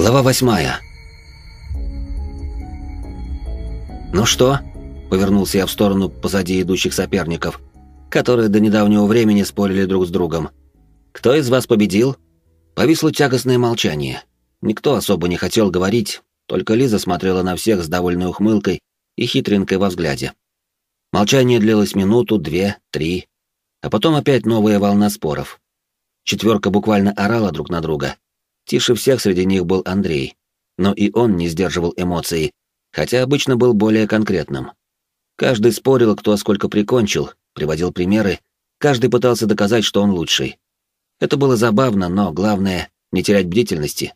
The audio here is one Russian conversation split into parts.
Глава восьмая. «Ну что?» — повернулся я в сторону позади идущих соперников, которые до недавнего времени спорили друг с другом. «Кто из вас победил?» Повисло тягостное молчание. Никто особо не хотел говорить, только Лиза смотрела на всех с довольной ухмылкой и хитринкой во взгляде. Молчание длилось минуту, две, три, а потом опять новая волна споров. Четверка буквально орала друг на друга. Тише всех среди них был Андрей, но и он не сдерживал эмоций, хотя обычно был более конкретным. Каждый спорил, кто сколько прикончил, приводил примеры, каждый пытался доказать, что он лучший. Это было забавно, но главное — не терять бдительности.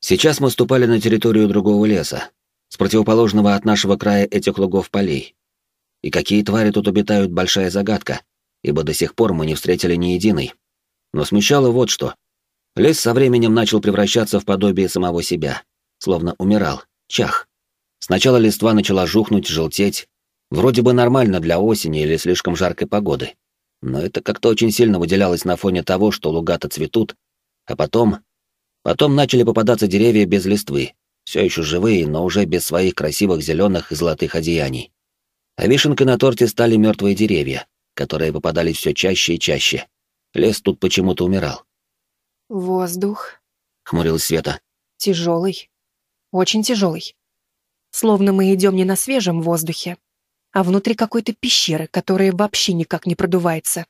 Сейчас мы ступали на территорию другого леса, с противоположного от нашего края этих лугов полей. И какие твари тут обитают — большая загадка, ибо до сих пор мы не встретили ни единой. Но смущало вот что. Лес со временем начал превращаться в подобие самого себя, словно умирал, чах. Сначала листва начала жухнуть, желтеть. Вроде бы нормально для осени или слишком жаркой погоды. Но это как-то очень сильно выделялось на фоне того, что луга-то цветут, а потом... Потом начали попадаться деревья без листвы, все еще живые, но уже без своих красивых зеленых и золотых одеяний. А вишенкой на торте стали мертвые деревья, которые попадались все чаще и чаще. Лес тут почему-то умирал. «Воздух», — хмурилась Света. «Тяжелый. Очень тяжелый. Словно мы идем не на свежем воздухе, а внутри какой-то пещеры, которая вообще никак не продувается.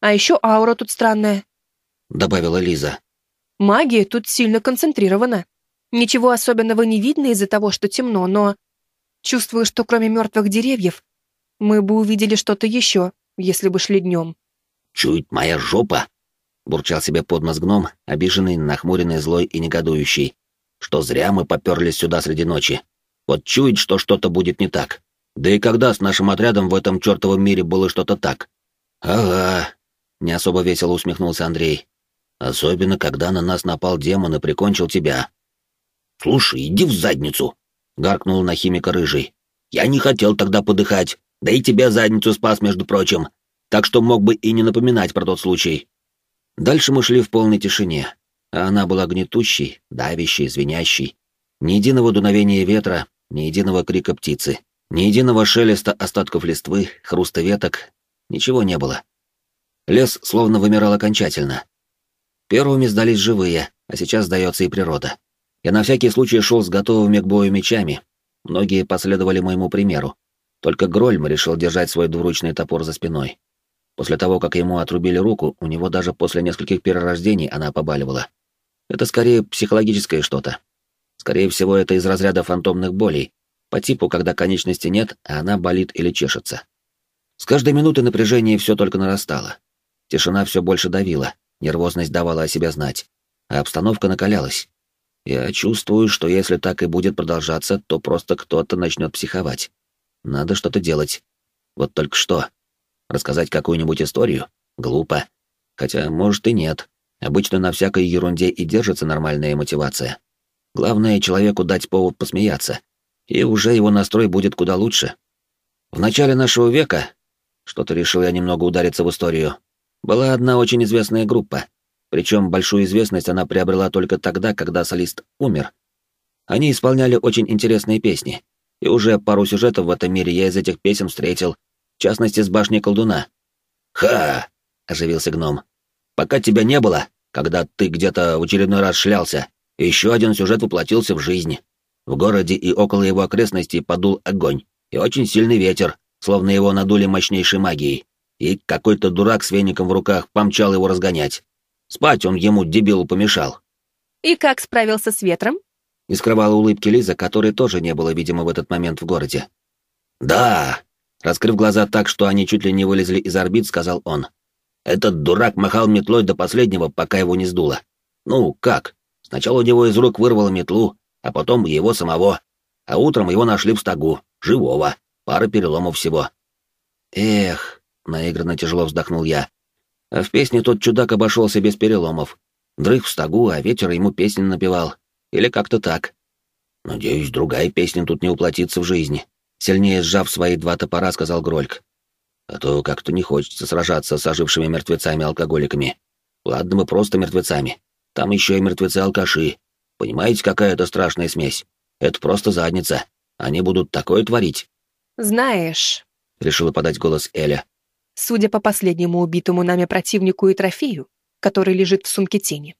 А еще аура тут странная», — добавила Лиза. «Магия тут сильно концентрирована. Ничего особенного не видно из-за того, что темно, но чувствую, что кроме мертвых деревьев мы бы увидели что-то еще, если бы шли днем. «Чует моя жопа!» — бурчал себе под нос гном, обиженный, нахмуренный, злой и негодующий. «Что зря мы поперлись сюда среди ночи. Вот чует, что что-то будет не так. Да и когда с нашим отрядом в этом чертовом мире было что-то так?» «Ага», — не особо весело усмехнулся Андрей. «Особенно, когда на нас напал демон и прикончил тебя». «Слушай, иди в задницу!» — гаркнул на химика рыжий. «Я не хотел тогда подыхать. Да и тебя задницу спас, между прочим. Так что мог бы и не напоминать про тот случай. Дальше мы шли в полной тишине, а она была гнетущей, давящей, звенящей. Ни единого дуновения ветра, ни единого крика птицы, ни единого шелеста остатков листвы, хруста веток, ничего не было. Лес словно вымирал окончательно. Первыми сдались живые, а сейчас сдается и природа. Я на всякий случай шел с готовыми к бою мечами. Многие последовали моему примеру. Только Грольм решил держать свой двуручный топор за спиной. После того, как ему отрубили руку, у него даже после нескольких перерождений она побаливала. Это скорее психологическое что-то. Скорее всего, это из разряда фантомных болей, по типу, когда конечности нет, а она болит или чешется. С каждой минуты напряжение все только нарастало. Тишина все больше давила, нервозность давала о себе знать, а обстановка накалялась. Я чувствую, что если так и будет продолжаться, то просто кто-то начнет психовать. Надо что-то делать. Вот только что. Рассказать какую-нибудь историю? Глупо. Хотя, может, и нет. Обычно на всякой ерунде и держится нормальная мотивация. Главное, человеку дать повод посмеяться. И уже его настрой будет куда лучше. В начале нашего века, что-то решил я немного удариться в историю, была одна очень известная группа. Причем большую известность она приобрела только тогда, когда солист умер. Они исполняли очень интересные песни, и уже пару сюжетов в этом мире я из этих песен встретил, частности, с башни колдуна. «Ха!» — оживился гном. «Пока тебя не было, когда ты где-то в очередной раз шлялся, еще один сюжет воплотился в жизнь. В городе и около его окрестностей подул огонь, и очень сильный ветер, словно его надули мощнейшей магией, и какой-то дурак с веником в руках помчал его разгонять. Спать он ему, дебилу, помешал. «И как справился с ветром?» Не скрывала улыбки Лиза, которой тоже не было, видимо, в этот момент в городе. «Да!» Раскрыв глаза так, что они чуть ли не вылезли из орбит, сказал он. «Этот дурак махал метлой до последнего, пока его не сдуло. Ну, как? Сначала у него из рук вырвало метлу, а потом его самого. А утром его нашли в стогу, живого. Пара переломов всего». «Эх!» — наигранно тяжело вздохнул я. А в песне тот чудак обошелся без переломов. Дрых в стогу, а ветер ему песни напевал. Или как-то так. Надеюсь, другая песня тут не уплотится в жизни. Сильнее сжав свои два топора, сказал Грольк. А то как-то не хочется сражаться с ожившими мертвецами-алкоголиками. Ладно, мы просто мертвецами. Там еще и мертвецы-алкаши. Понимаете, какая это страшная смесь? Это просто задница. Они будут такое творить. Знаешь, решила подать голос Эля. Судя по последнему убитому нами противнику и трофею, который лежит в сумке тени,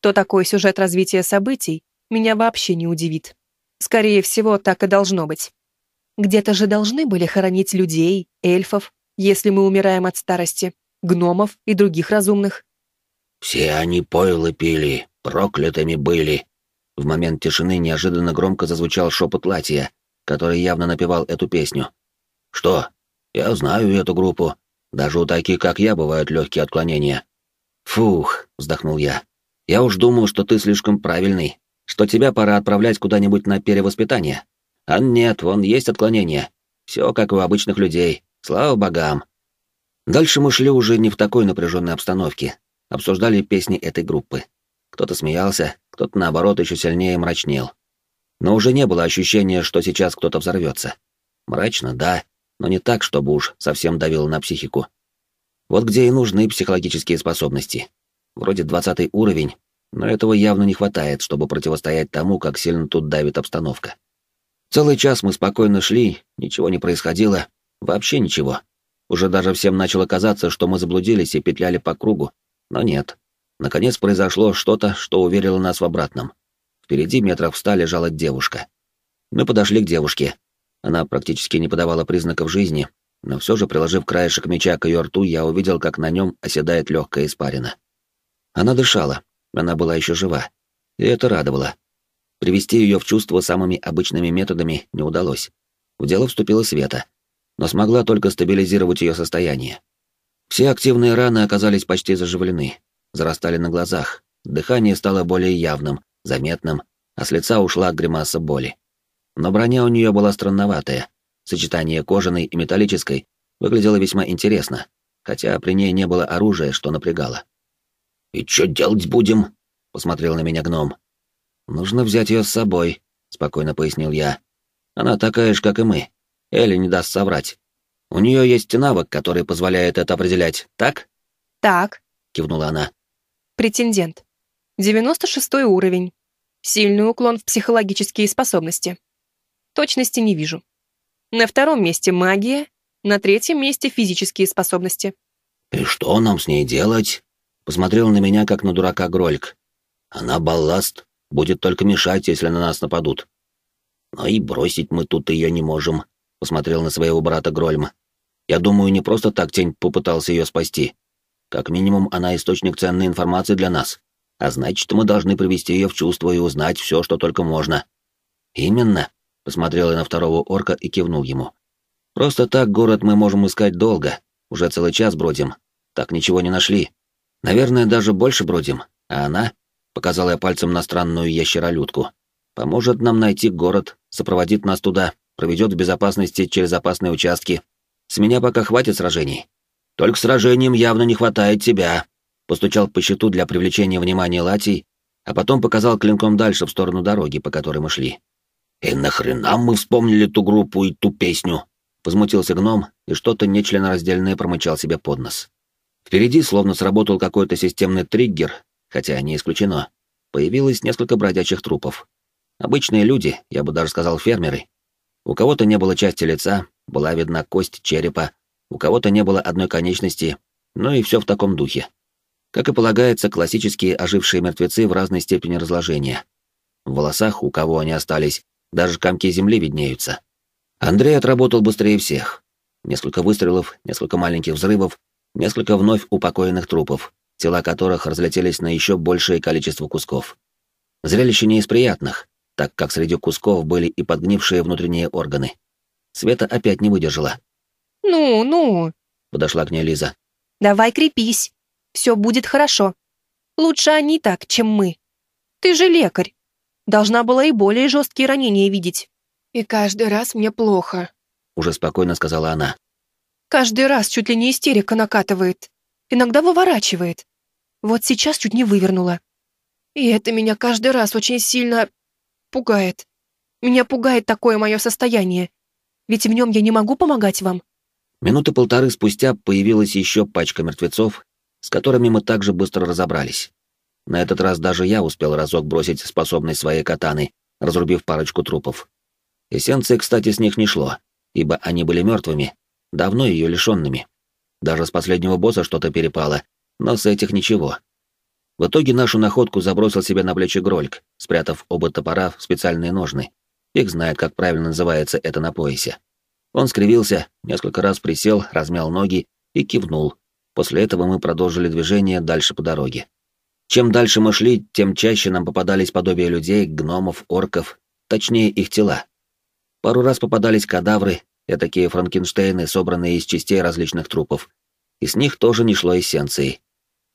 то такой сюжет развития событий меня вообще не удивит. Скорее всего, так и должно быть. Где-то же должны были хоронить людей, эльфов, если мы умираем от старости, гномов и других разумных. «Все они пойлы пили, проклятыми были». В момент тишины неожиданно громко зазвучал шепот Латия, который явно напевал эту песню. «Что? Я знаю эту группу. Даже у таких, как я, бывают легкие отклонения». «Фух», — вздохнул я. «Я уж думал, что ты слишком правильный, что тебя пора отправлять куда-нибудь на перевоспитание. А нет, вон есть отклонения. Все как у обычных людей. Слава богам». Дальше мы шли уже не в такой напряженной обстановке. Обсуждали песни этой группы. Кто-то смеялся, кто-то, наоборот, еще сильнее мрачнел. Но уже не было ощущения, что сейчас кто-то взорвется. Мрачно, да, но не так, чтобы уж совсем давило на психику. Вот где и нужны психологические способности. Вроде двадцатый уровень, но этого явно не хватает, чтобы противостоять тому, как сильно тут давит обстановка. Целый час мы спокойно шли, ничего не происходило, вообще ничего. Уже даже всем начало казаться, что мы заблудились и петляли по кругу, но нет. Наконец произошло что-то, что уверило нас в обратном. Впереди метров в ста лежала девушка. Мы подошли к девушке, она практически не подавала признаков жизни, но все же, приложив краешек меча к ее рту, я увидел, как на нем оседает легкая испарина. Она дышала, она была еще жива, и это радовало. Привести ее в чувство самыми обычными методами не удалось. В дело вступила Света, но смогла только стабилизировать ее состояние. Все активные раны оказались почти заживлены, зарастали на глазах, дыхание стало более явным, заметным, а с лица ушла гримаса боли. Но броня у нее была странноватая. Сочетание кожаной и металлической выглядело весьма интересно, хотя при ней не было оружия, что напрягало. «И что делать будем?» — посмотрел на меня гном. «Нужно взять ее с собой», — спокойно пояснил я. «Она такая же, как и мы. Элли не даст соврать. У нее есть навык, который позволяет это определять, так?» «Так», — кивнула она. «Претендент. 96 уровень. Сильный уклон в психологические способности. Точности не вижу. На втором месте магия, на третьем месте физические способности. «И что нам с ней делать?» Посмотрел на меня, как на дурака Грольк. «Она балласт, будет только мешать, если на нас нападут». «Но и бросить мы тут ее не можем», — посмотрел на своего брата Грольма. «Я думаю, не просто так тень попытался ее спасти. Как минимум, она источник ценной информации для нас. А значит, мы должны привести ее в чувство и узнать все, что только можно». «Именно», Посмотрел я на второго орка и кивнул ему. «Просто так город мы можем искать долго. Уже целый час бродим. Так ничего не нашли. Наверное, даже больше бродим. А она...» — показал я пальцем на странную ящеролюдку. «Поможет нам найти город, сопроводит нас туда, проведет в безопасности через опасные участки. С меня пока хватит сражений. Только сражением явно не хватает тебя», — постучал по щиту для привлечения внимания Латий, а потом показал клинком дальше в сторону дороги, по которой мы шли. «И нахрена мы вспомнили ту группу и ту песню?» Возмутился гном и что-то нечленораздельное промычал себе под нос. Впереди словно сработал какой-то системный триггер, хотя не исключено. Появилось несколько бродячих трупов. Обычные люди, я бы даже сказал фермеры. У кого-то не было части лица, была видна кость черепа, у кого-то не было одной конечности, ну и все в таком духе. Как и полагается, классические ожившие мертвецы в разной степени разложения. В волосах, у кого они остались, даже комки земли виднеются. Андрей отработал быстрее всех. Несколько выстрелов, несколько маленьких взрывов, несколько вновь упокоенных трупов, тела которых разлетелись на еще большее количество кусков. Зрелище не из приятных, так как среди кусков были и подгнившие внутренние органы. Света опять не выдержала. «Ну, ну», — подошла к ней Лиза. «Давай крепись. Все будет хорошо. Лучше они так, чем мы. Ты же лекарь. Должна была и более жесткие ранения видеть. И каждый раз мне плохо, уже спокойно сказала она. Каждый раз чуть ли не истерика накатывает. Иногда выворачивает. Вот сейчас чуть не вывернула. И это меня каждый раз очень сильно пугает. Меня пугает такое мое состояние. Ведь в нем я не могу помогать вам. Минуты полторы спустя появилась еще пачка мертвецов, с которыми мы также быстро разобрались. На этот раз даже я успел разок бросить способность своей катаны, разрубив парочку трупов. Эссенции, кстати, с них не шло, ибо они были мертвыми, давно ее лишенными. Даже с последнего босса что-то перепало, но с этих ничего. В итоге нашу находку забросил себе на плечи Грольк, спрятав оба топора в специальные ножны. Их знает, как правильно называется это на поясе. Он скривился, несколько раз присел, размял ноги и кивнул. После этого мы продолжили движение дальше по дороге. Чем дальше мы шли, тем чаще нам попадались подобия людей, гномов, орков, точнее их тела. Пару раз попадались кадавры, такие франкенштейны, собранные из частей различных трупов. И с них тоже не шло эссенции.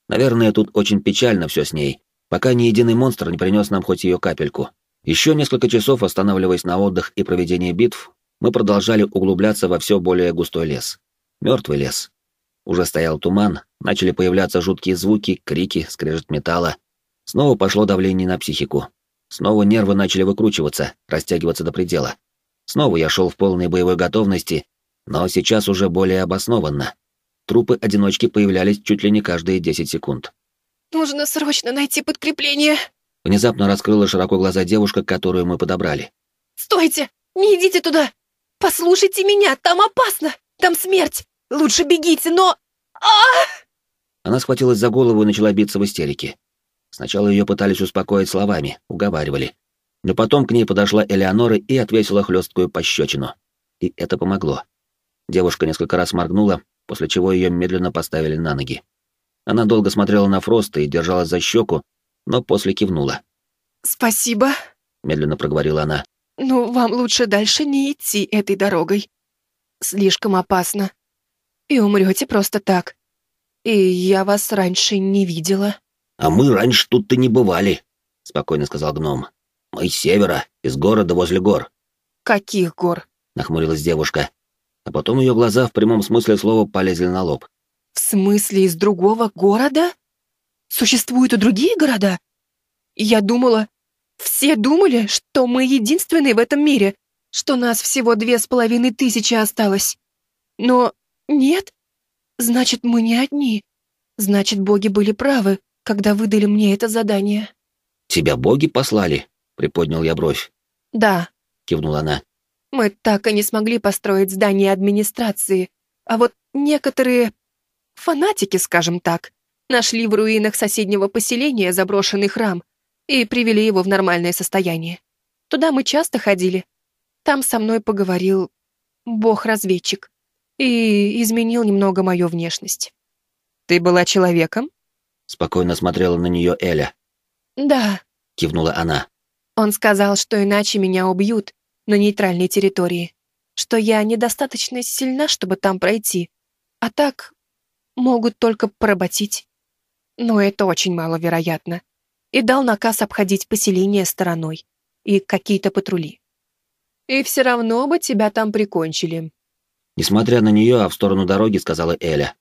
Наверное, тут очень печально все с ней, пока ни единый монстр не принес нам хоть ее капельку. Еще несколько часов, останавливаясь на отдых и проведение битв, мы продолжали углубляться во все более густой лес. Мертвый лес. Уже стоял туман, начали появляться жуткие звуки, крики, скрежет металла. Снова пошло давление на психику. Снова нервы начали выкручиваться, растягиваться до предела. Снова я шел в полной боевой готовности, но сейчас уже более обоснованно. Трупы-одиночки появлялись чуть ли не каждые 10 секунд. «Нужно срочно найти подкрепление!» Внезапно раскрыла широко глаза девушка, которую мы подобрали. «Стойте! Не идите туда! Послушайте меня, там опасно! Там смерть! Лучше бегите, но... а Она схватилась за голову и начала биться в истерике. Сначала ее пытались успокоить словами, уговаривали. Но потом к ней подошла Элеонора и отвесила хлесткую пощечину. И это помогло. Девушка несколько раз моргнула, после чего ее медленно поставили на ноги. Она долго смотрела на Фроста и держалась за щеку, но после кивнула. «Спасибо», — медленно проговорила она. «Ну, вам лучше дальше не идти этой дорогой. Слишком опасно. И умрете просто так. И я вас раньше не видела». «А мы раньше тут-то не бывали», — спокойно сказал гном. «Мы с севера, из города возле гор». «Каких гор?» — нахмурилась девушка а потом ее глаза в прямом смысле слова полезли на лоб. «В смысле из другого города? Существуют и другие города? Я думала... Все думали, что мы единственные в этом мире, что нас всего две с половиной тысячи осталось. Но нет. Значит, мы не одни. Значит, боги были правы, когда выдали мне это задание». «Тебя боги послали?» — приподнял я бровь. «Да», — кивнула она. Мы так и не смогли построить здание администрации, а вот некоторые фанатики, скажем так, нашли в руинах соседнего поселения заброшенный храм и привели его в нормальное состояние. Туда мы часто ходили. Там со мной поговорил бог-разведчик и изменил немного мою внешность. «Ты была человеком?» Спокойно смотрела на нее Эля. «Да», — кивнула она. «Он сказал, что иначе меня убьют, на нейтральной территории, что я недостаточно сильна, чтобы там пройти, а так могут только поработить. Но это очень маловероятно. И дал наказ обходить поселение стороной и какие-то патрули. И все равно бы тебя там прикончили. Несмотря на нее, а в сторону дороги, сказала Эля.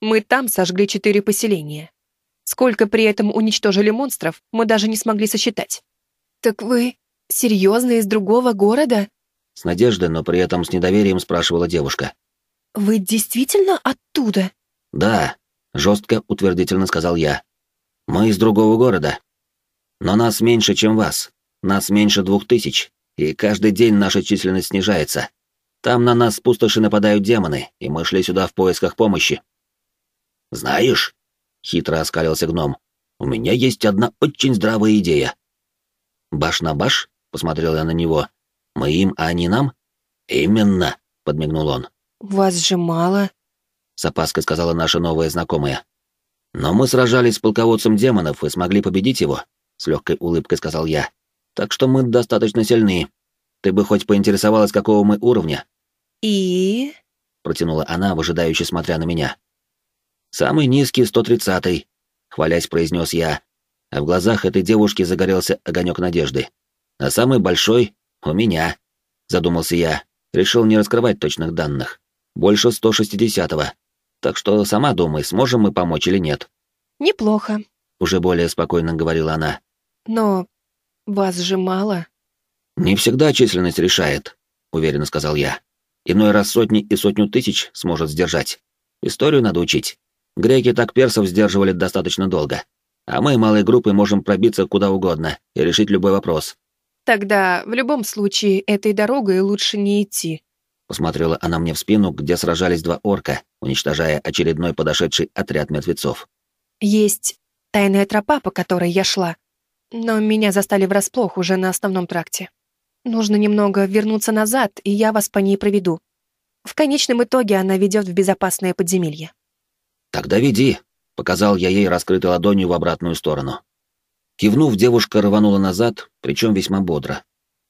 Мы там сожгли четыре поселения. Сколько при этом уничтожили монстров, мы даже не смогли сосчитать. Так вы Серьезно, из другого города?» С надеждой, но при этом с недоверием спрашивала девушка. «Вы действительно оттуда?» «Да», — жестко, утвердительно сказал я. «Мы из другого города. Но нас меньше, чем вас. Нас меньше двух тысяч, и каждый день наша численность снижается. Там на нас пустоши нападают демоны, и мы шли сюда в поисках помощи». «Знаешь», — хитро оскалился гном, — «у меня есть одна очень здравая идея». «Баш на баш?» — посмотрел я на него. «Мы им, а они нам?» «Именно», — подмигнул он. «Вас же мало», — с опаской сказала наша новая знакомая. «Но мы сражались с полководцем демонов и смогли победить его», — с легкой улыбкой сказал я. «Так что мы достаточно сильны. Ты бы хоть поинтересовалась, какого мы уровня?» «И?» — протянула она, выжидающе смотря на меня. «Самый низкий, сто тридцатый», — хвалясь произнес я, а в глазах этой девушки загорелся огонек надежды а самый большой — у меня», — задумался я. Решил не раскрывать точных данных. Больше 160-го. Так что сама думай, сможем мы помочь или нет. «Неплохо», — уже более спокойно говорила она. «Но вас же мало». «Не всегда численность решает», — уверенно сказал я. «Иной раз сотни и сотню тысяч сможет сдержать. Историю надо учить. Греки так персов сдерживали достаточно долго. А мы малой группой можем пробиться куда угодно и решить любой вопрос. Тогда в любом случае этой дорогой лучше не идти. Посмотрела она мне в спину, где сражались два орка, уничтожая очередной подошедший отряд мертвецов. Есть тайная тропа, по которой я шла. Но меня застали врасплох уже на основном тракте. Нужно немного вернуться назад, и я вас по ней проведу. В конечном итоге она ведет в безопасное подземелье. «Тогда веди», — показал я ей раскрытой ладонью в обратную сторону. Кивнув, девушка рванула назад, причем весьма бодро.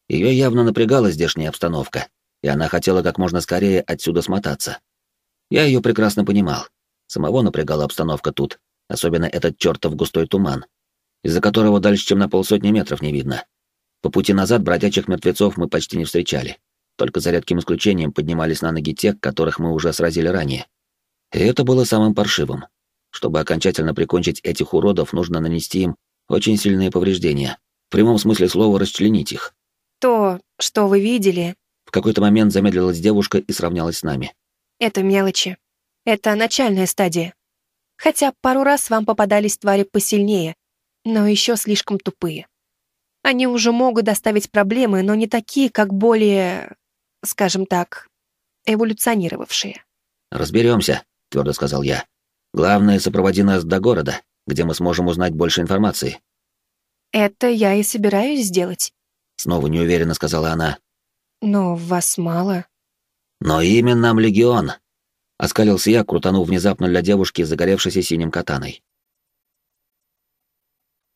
Ее явно напрягала здешняя обстановка, и она хотела как можно скорее отсюда смотаться. Я ее прекрасно понимал. Самого напрягала обстановка тут, особенно этот чертов густой туман, из-за которого дальше, чем на полсотни метров не видно. По пути назад бродячих мертвецов мы почти не встречали. Только за редким исключением поднимались на ноги тех, которых мы уже сразили ранее. И это было самым паршивым. Чтобы окончательно прикончить этих уродов, нужно нанести им очень сильные повреждения. В прямом смысле слова расчленить их. То, что вы видели... В какой-то момент замедлилась девушка и сравнялась с нами. Это мелочи. Это начальная стадия. Хотя пару раз вам попадались твари посильнее, но еще слишком тупые. Они уже могут доставить проблемы, но не такие, как более, скажем так, эволюционировавшие. «Разберемся», — твердо сказал я. «Главное, сопроводи нас до города, где мы сможем узнать больше информации». «Это я и собираюсь сделать», — снова неуверенно сказала она. «Но вас мало». «Но имя нам легион», — оскалился я, крутанув внезапно для девушки загоревшейся синим катаной.